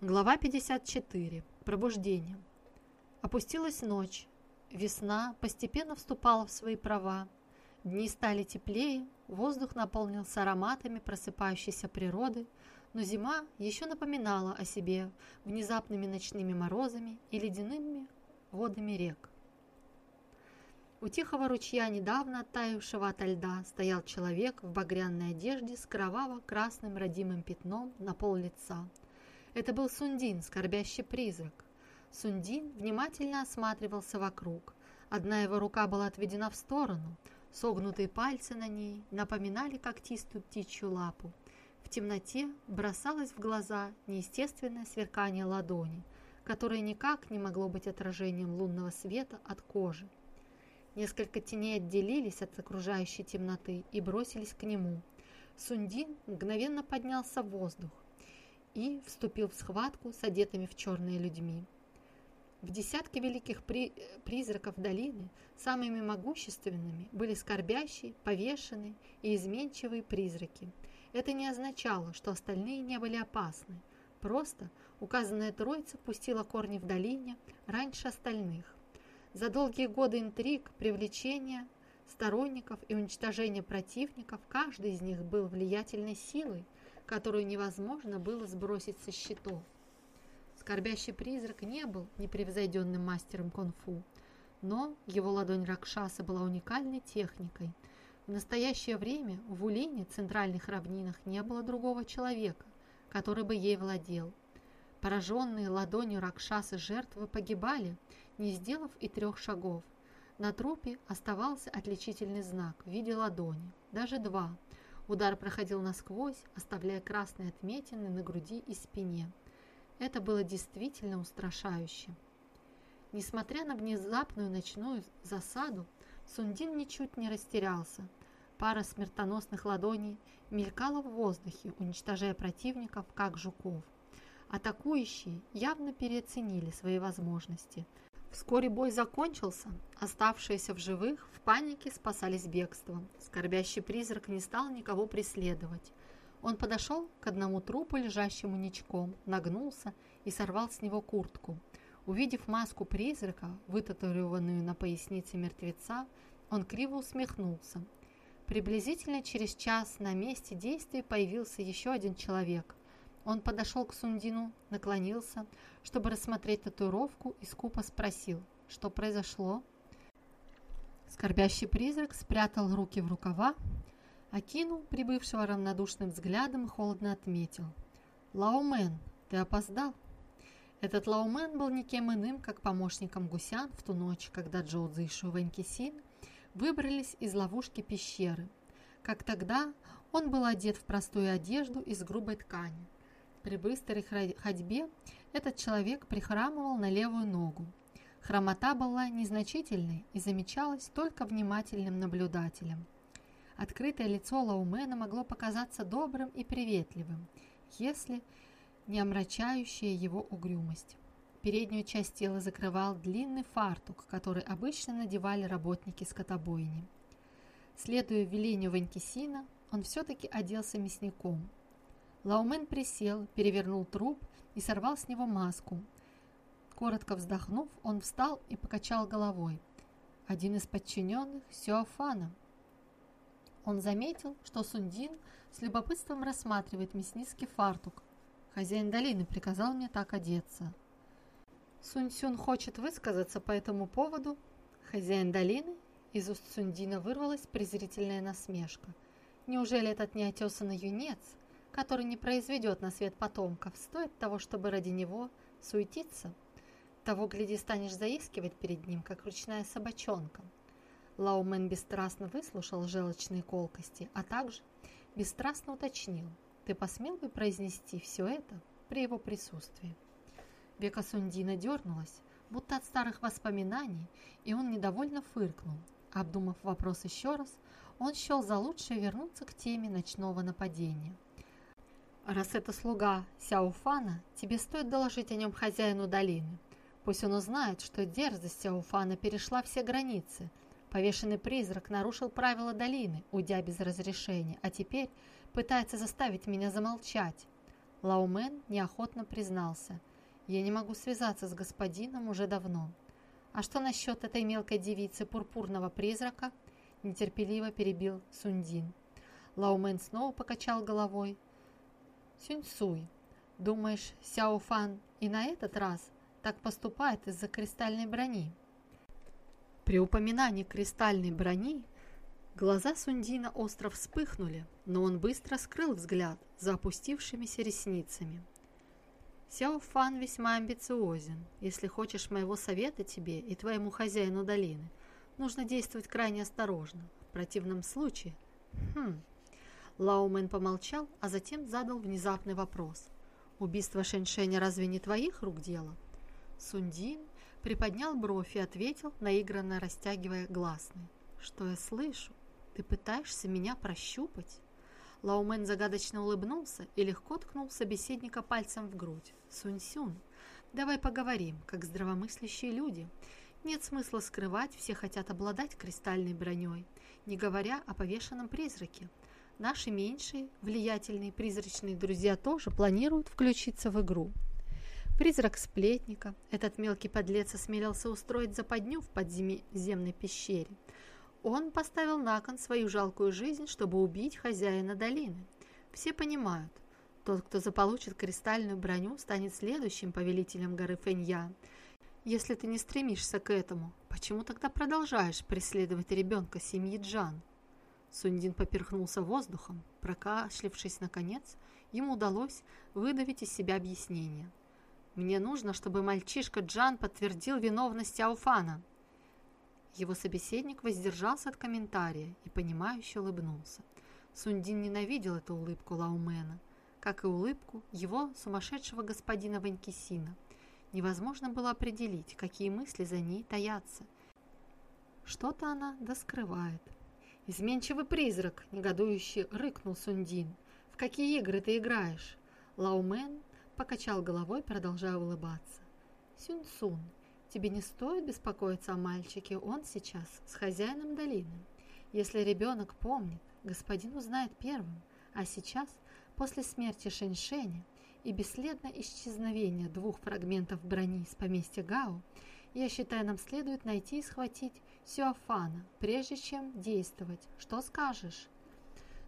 Глава 54. Пробуждение. Опустилась ночь. Весна постепенно вступала в свои права. Дни стали теплее, воздух наполнился ароматами просыпающейся природы, но зима еще напоминала о себе внезапными ночными морозами и ледяными водами рек. У тихого ручья, недавно оттаившего ото льда, стоял человек в багряной одежде с кроваво-красным родимым пятном на пол лица – это был Сундин, скорбящий призрак. Сундин внимательно осматривался вокруг. Одна его рука была отведена в сторону. Согнутые пальцы на ней напоминали когтистую птичью лапу. В темноте бросалось в глаза неестественное сверкание ладони, которое никак не могло быть отражением лунного света от кожи. Несколько теней отделились от окружающей темноты и бросились к нему. Сундин мгновенно поднялся в воздух и вступил в схватку с одетыми в черные людьми. В десятке великих при... призраков долины самыми могущественными были скорбящие, повешенные и изменчивые призраки. Это не означало, что остальные не были опасны. Просто указанная троица пустила корни в долине раньше остальных. За долгие годы интриг, привлечения сторонников и уничтожения противников каждый из них был влиятельной силой, которую невозможно было сбросить со счетов. Скорбящий призрак не был непревзойденным мастером кунг-фу, но его ладонь Ракшаса была уникальной техникой. В настоящее время в Улине, центральных равнинах, не было другого человека, который бы ей владел. Пораженные ладонью Ракшаса жертвы погибали, не сделав и трех шагов. На трупе оставался отличительный знак в виде ладони, даже два – Удар проходил насквозь, оставляя красные отметины на груди и спине. Это было действительно устрашающе. Несмотря на внезапную ночную засаду, Сундин ничуть не растерялся. Пара смертоносных ладоней мелькала в воздухе, уничтожая противников, как жуков. Атакующие явно переоценили свои возможности – Вскоре бой закончился. Оставшиеся в живых в панике спасались бегством. Скорбящий призрак не стал никого преследовать. Он подошел к одному трупу, лежащему ничком, нагнулся и сорвал с него куртку. Увидев маску призрака, вытатуированную на пояснице мертвеца, он криво усмехнулся. Приблизительно через час на месте действия появился еще один человек – он подошел к Сундину, наклонился, чтобы рассмотреть татуировку и скупо спросил, что произошло. Скорбящий призрак спрятал руки в рукава, окинул прибывшего равнодушным взглядом и холодно отметил. «Лаумен, ты опоздал?» Этот Лаумен был никем иным, как помощником гусян в ту ночь, когда Джоу Цзишу и Ванькисин выбрались из ловушки пещеры. Как тогда, он был одет в простую одежду из грубой ткани. При быстрой ходьбе этот человек прихрамывал на левую ногу. Хромота была незначительной и замечалась только внимательным наблюдателем. Открытое лицо Лаумена могло показаться добрым и приветливым, если не омрачающая его угрюмость. Переднюю часть тела закрывал длинный фартук, который обычно надевали работники скотобойни. Следуя велению Ванькисина, он все-таки оделся мясником – Лаумен присел, перевернул труп и сорвал с него маску. Коротко вздохнув, он встал и покачал головой. Один из подчиненных – Сюафана. Он заметил, что Сундин с любопытством рассматривает мясницкий фартук. Хозяин долины приказал мне так одеться. Сунь-Сюн хочет высказаться по этому поводу. Хозяин долины? Из уст Сундина вырвалась презрительная насмешка. Неужели этот неотесанный юнец – который не произведет на свет потомков, стоит того, чтобы ради него суетиться. Того, гляди, станешь заискивать перед ним, как ручная собачонка. Лаумен бесстрастно выслушал желчные колкости, а также бесстрастно уточнил, ты посмел бы произнести все это при его присутствии? Века Сундина дернулась, будто от старых воспоминаний, и он недовольно фыркнул. Обдумав вопрос еще раз, он счел за лучшее вернуться к теме ночного нападения. «Раз это слуга Сяуфана, тебе стоит доложить о нем хозяину долины. Пусть он узнает, что дерзость Сяуфана перешла все границы. Повешенный призрак нарушил правила долины, уйдя без разрешения, а теперь пытается заставить меня замолчать». Лаумен неохотно признался. «Я не могу связаться с господином уже давно. А что насчет этой мелкой девицы пурпурного призрака?» Нетерпеливо перебил Сундин. Лаумен снова покачал головой. «Сюньсуй, думаешь, Сяофан и на этот раз так поступает из-за кристальной брони?» При упоминании кристальной брони глаза Сундина остро вспыхнули, но он быстро скрыл взгляд за опустившимися ресницами. Сяо Фан весьма амбициозен. Если хочешь моего совета тебе и твоему хозяину долины, нужно действовать крайне осторожно. В противном случае... Хм... Лаумен помолчал, а затем задал внезапный вопрос. «Убийство Шэньшэня разве не твоих рук дело?» Сундин приподнял бровь и ответил, наигранно растягивая гласные. «Что я слышу? Ты пытаешься меня прощупать?» Лаумен загадочно улыбнулся и легко ткнул собеседника пальцем в грудь. «Сунь-сюн, давай поговорим, как здравомыслящие люди. Нет смысла скрывать, все хотят обладать кристальной броней, не говоря о повешенном призраке. Наши меньшие, влиятельные призрачные друзья тоже планируют включиться в игру. Призрак сплетника, этот мелкий подлец осмелился устроить западню в подземной пещере. Он поставил на кон свою жалкую жизнь, чтобы убить хозяина долины. Все понимают, тот, кто заполучит кристальную броню, станет следующим повелителем горы Фэнья. Если ты не стремишься к этому, почему тогда продолжаешь преследовать ребенка семьи Джан? Сундин поперхнулся воздухом. Прокашлившись наконец, ему удалось выдавить из себя объяснение – мне нужно, чтобы мальчишка Джан подтвердил виновность Ауфана. Его собеседник воздержался от комментария и, понимающе улыбнулся. Сундин ненавидел эту улыбку Лаумена, как и улыбку его сумасшедшего господина Ванькисина. Невозможно было определить, какие мысли за ней таятся. Что-то она доскрывает. «Изменчивый призрак!» – негодующе рыкнул Сундин. «В какие игры ты играешь?» Лаумен покачал головой, продолжая улыбаться. «Сюн-Сун, тебе не стоит беспокоиться о мальчике, он сейчас с хозяином долины. Если ребенок помнит, господин узнает первым, а сейчас, после смерти Шэньшэня и бесследно исчезновения двух фрагментов брони с поместья Гао, я считаю, нам следует найти и схватить Сюафана, прежде чем действовать. Что скажешь?»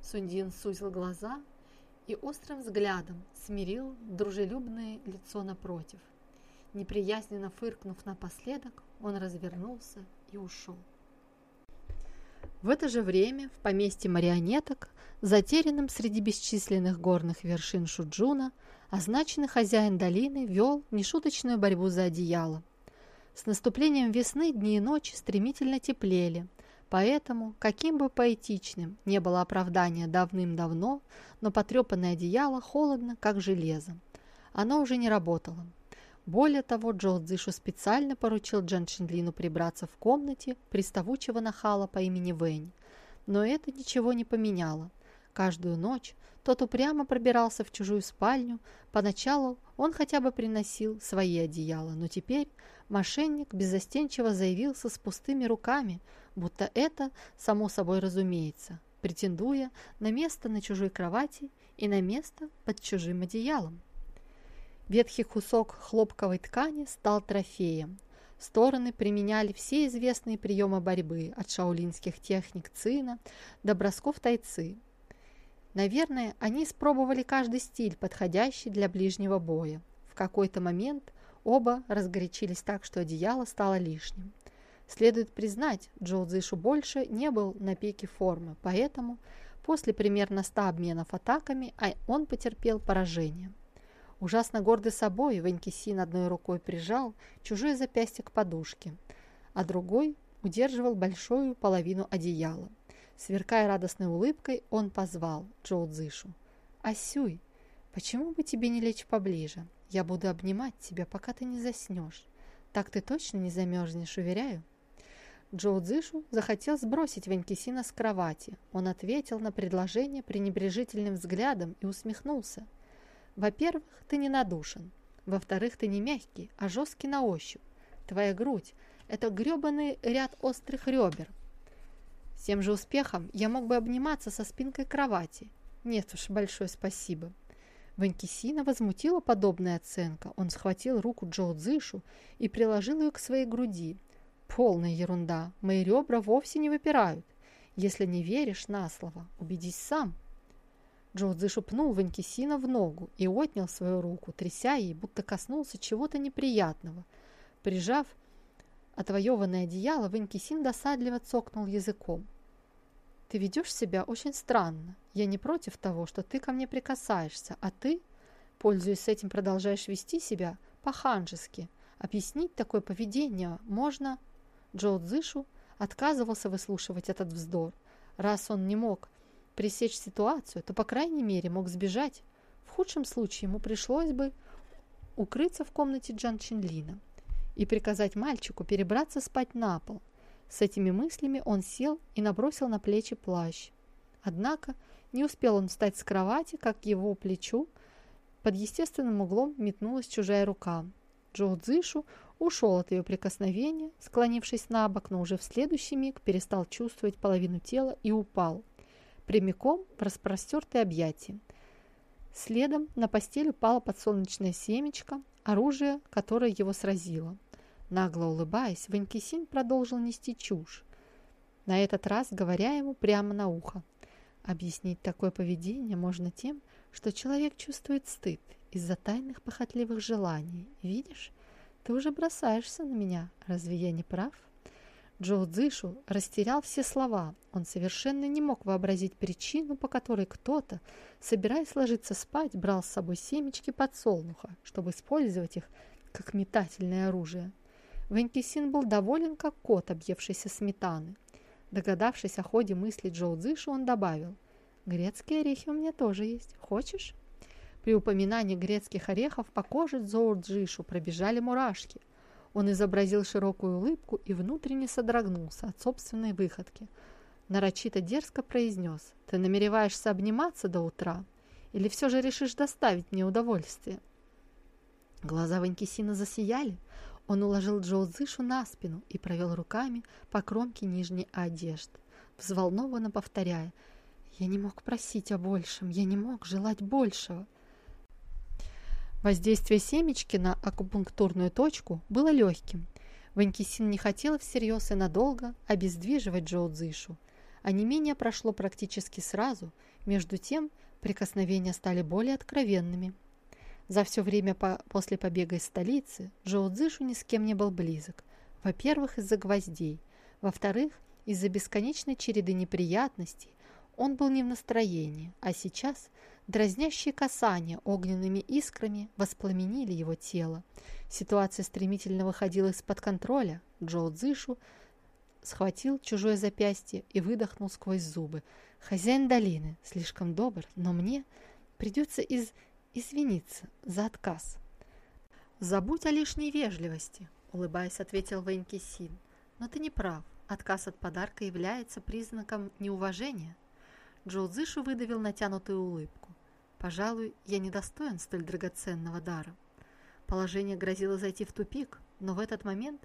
Сундин сузил глаза, и острым взглядом смирил дружелюбное лицо напротив. Неприязненно фыркнув напоследок, он развернулся и ушел. В это же время в поместье марионеток, затерянном среди бесчисленных горных вершин Шуджуна, означенный хозяин долины вел нешуточную борьбу за одеяло. С наступлением весны дни и ночи стремительно теплели, Поэтому, каким бы поэтичным не было оправдание давным-давно, но потрепанное одеяло холодно, как железо. Оно уже не работало. Более того, Джо Цзышу специально поручил Джан Шинлину прибраться в комнате приставучего нахала по имени Вэнь. Но это ничего не поменяло. Каждую ночь тот упрямо пробирался в чужую спальню. Поначалу он хотя бы приносил свои одеяла, но теперь мошенник беззастенчиво заявился с пустыми руками, будто это само собой разумеется, претендуя на место на чужой кровати и на место под чужим одеялом. Ветхий кусок хлопковой ткани стал трофеем. Стороны применяли все известные приемы борьбы, от шаулинских техник цина до бросков тайцы. Наверное, они испробовали каждый стиль, подходящий для ближнего боя. В какой-то момент оба разгорячились так, что одеяло стало лишним. Следует признать, Джоу Цзишу больше не был на пике формы, поэтому после примерно 100 обменов атаками а он потерпел поражение. Ужасно гордый собой, Ванькисин одной рукой прижал чужое запястье к подушке, а другой удерживал большую половину одеяла. Сверкая радостной улыбкой, он позвал Джоу Цзишу. «Асюй, почему бы тебе не лечь поближе? Я буду обнимать тебя, пока ты не заснешь. Так ты точно не замерзнешь, уверяю?» Джоу Цзышу захотел сбросить Ванькисина с кровати. Он ответил на предложение пренебрежительным взглядом и усмехнулся. «Во-первых, ты не надушен. Во-вторых, ты не мягкий, а жесткий на ощупь. Твоя грудь – это гребаный ряд острых ребер. С тем же успехом я мог бы обниматься со спинкой кровати. Нет уж, большое спасибо». Ванькисина возмутила подобная оценка. Он схватил руку Джоу Цзышу и приложил ее к своей груди. «Полная ерунда. Мои ребра вовсе не выпирают. Если не веришь на слово, убедись сам». Джоу Цзышу пнул Ванькисина в ногу и отнял свою руку, тряся ей, будто коснулся чего-то неприятного. Прижав отвоеванное одеяло, Ванькисин досадливо цокнул языком. Ты ведешь себя очень странно. Я не против того, что ты ко мне прикасаешься, а ты, пользуясь этим, продолжаешь вести себя по-ханжески. Объяснить такое поведение можно...» Джоу Цзышу отказывался выслушивать этот вздор. Раз он не мог пресечь ситуацию, то, по крайней мере, мог сбежать. В худшем случае ему пришлось бы укрыться в комнате Джан Чинлина и приказать мальчику перебраться спать на пол – с этими мыслями он сел и набросил на плечи плащ. Однако не успел он встать с кровати, как его плечу под естественным углом метнулась чужая рука. Джоу Цзышу ушел от ее прикосновения, склонившись на бок, но уже в следующий миг перестал чувствовать половину тела и упал, прямиком в распростертые объятия. Следом на постель упало подсолнечное семечко, оружие, которое его сразило. Нагло улыбаясь, Ванькисин продолжил нести чушь, на этот раз говоря ему прямо на ухо. Объяснить такое поведение можно тем, что человек чувствует стыд из-за тайных похотливых желаний. Видишь, ты уже бросаешься на меня, разве я не прав? Джоу Цзышу растерял все слова. Он совершенно не мог вообразить причину, по которой кто-то, собираясь ложиться спать, брал с собой семечки подсолнуха, чтобы использовать их как метательное оружие. Венкисин был доволен, как кот, объевшийся сметаны. Догадавшись о ходе мысли Джоу Цзышу, он добавил, «Грецкие орехи у меня тоже есть. Хочешь?» При упоминании грецких орехов по коже Джоу Цзышу пробежали мурашки. Он изобразил широкую улыбку и внутренне содрогнулся от собственной выходки. Нарочито дерзко произнес, «Ты намереваешься обниматься до утра? Или все же решишь доставить мне удовольствие?» Глаза Ванькисина засияли. Он уложил Джоу на спину и провел руками по кромке нижней одежды, взволнованно повторяя «Я не мог просить о большем, я не мог желать большего». Воздействие семечки на акупунктурную точку было легким. Ванькисин не хотел всерьез и надолго обездвиживать Джоу Цзышу. А прошло практически сразу, между тем прикосновения стали более откровенными. За все время по после побега из столицы Джоу Цзышу ни с кем не был близок. Во-первых, из-за гвоздей. Во-вторых, из-за бесконечной череды неприятностей он был не в настроении, а сейчас дразнящие касания огненными искрами воспламенили его тело. Ситуация стремительно выходила из-под контроля. Джоу Цзышу схватил чужое запястье и выдохнул сквозь зубы. «Хозяин долины слишком добр, но мне придется из извиниться за отказ. «Забудь о лишней вежливости», — улыбаясь, ответил Вэньки Син. «Но ты не прав. Отказ от подарка является признаком неуважения». Джоу Цзышу выдавил натянутую улыбку. «Пожалуй, я недостоин столь драгоценного дара». Положение грозило зайти в тупик, но в этот момент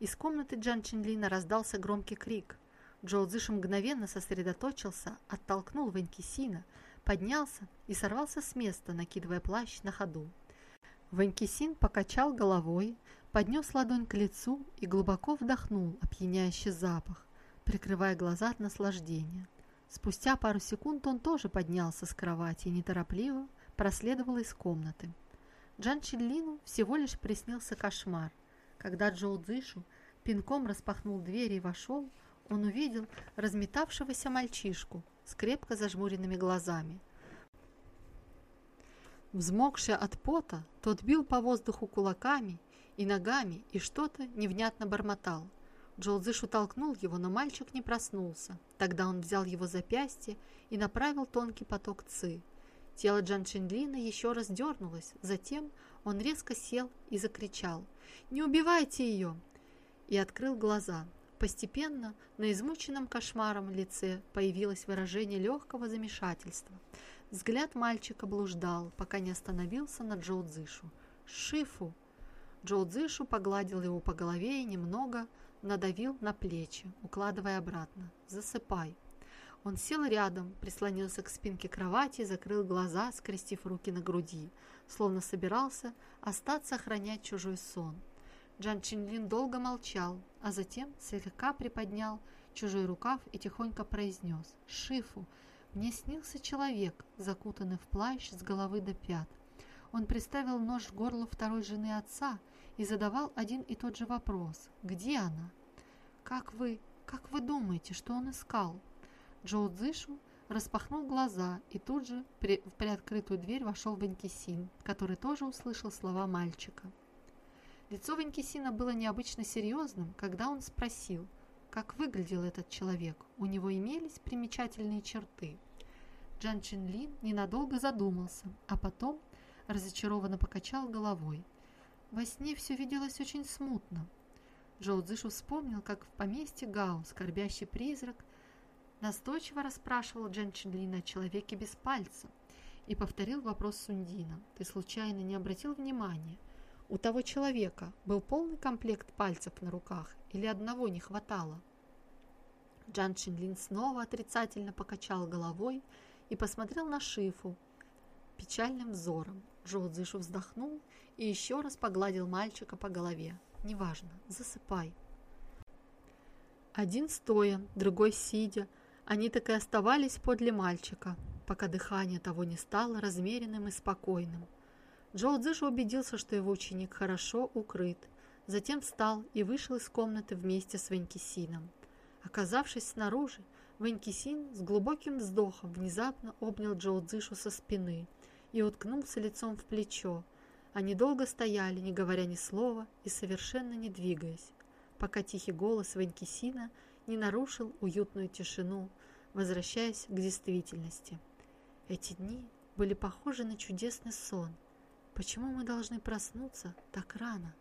из комнаты Джан Чинлина раздался громкий крик. Джоу Цзышу мгновенно сосредоточился, оттолкнул Вэньки Сина, поднялся и сорвался с места, накидывая плащ на ходу. Ванькисин покачал головой, поднес ладонь к лицу и глубоко вдохнул опьяняющий запах, прикрывая глаза от наслаждения. Спустя пару секунд он тоже поднялся с кровати и неторопливо проследовал из комнаты. Джан Чиллину всего лишь приснился кошмар. Когда Джоу Цзишу пинком распахнул дверь и вошел, он увидел разметавшегося мальчишку, с крепко зажмуренными глазами. Взмокший от пота, тот бил по воздуху кулаками и ногами и что-то невнятно бормотал. Джолзышу толкнул его, но мальчик не проснулся. Тогда он взял его запястье и направил тонкий поток ци. Тело Джан Чинлина еще раз дернулось, затем он резко сел и закричал «Не убивайте ее!» и открыл глаза. Постепенно на измученном кошмаром лице появилось выражение легкого замешательства. Взгляд мальчика блуждал, пока не остановился на Джоу Цзышу. «Шифу!» Джоу Цзышу погладил его по голове и немного надавил на плечи, укладывая обратно. «Засыпай!» Он сел рядом, прислонился к спинке кровати и закрыл глаза, скрестив руки на груди, словно собирался остаться охранять чужой сон. Джан Чинлин долго молчал, а затем слегка приподнял чужой рукав и тихонько произнес «Шифу, мне снился человек, закутанный в плащ с головы до пят. Он приставил нож в горло второй жены отца и задавал один и тот же вопрос «Где она?» «Как вы, как вы думаете, что он искал?» Джоу Цзышу распахнул глаза и тут же в приоткрытую дверь вошел Ванькисин, который тоже услышал слова мальчика. Лицо Ванькисина было необычно серьезным, когда он спросил, как выглядел этот человек, у него имелись примечательные черты. Джан Чинлин ненадолго задумался, а потом разочарованно покачал головой. Во сне все виделось очень смутно. Джоу Цзышу вспомнил, как в поместье Гао скорбящий призрак Настойчиво расспрашивал Джен Чинлина о человеке без пальца и повторил вопрос Сундина. «Ты случайно не обратил внимания? У того человека был полный комплект пальцев на руках или одного не хватало?» Джан Чинлин снова отрицательно покачал головой и посмотрел на Шифу печальным взором. Джоу Цзышу вздохнул и еще раз погладил мальчика по голове. «Неважно, засыпай». Один стоя, другой сидя – они так и оставались подле мальчика, пока дыхание того не стало размеренным и спокойным. Джоу Цзыш убедился, что его ученик хорошо укрыт, затем встал и вышел из комнаты вместе с Ванькисином. Оказавшись снаружи, Ванькисин с глубоким вздохом внезапно обнял Джоу Цзышу со спины и уткнулся лицом в плечо. Они долго стояли, не говоря ни слова и совершенно не двигаясь, пока тихий голос Ванькисина – не нарушил уютную тишину, возвращаясь к действительности. Эти дни были похожи на чудесный сон. Почему мы должны проснуться так рано?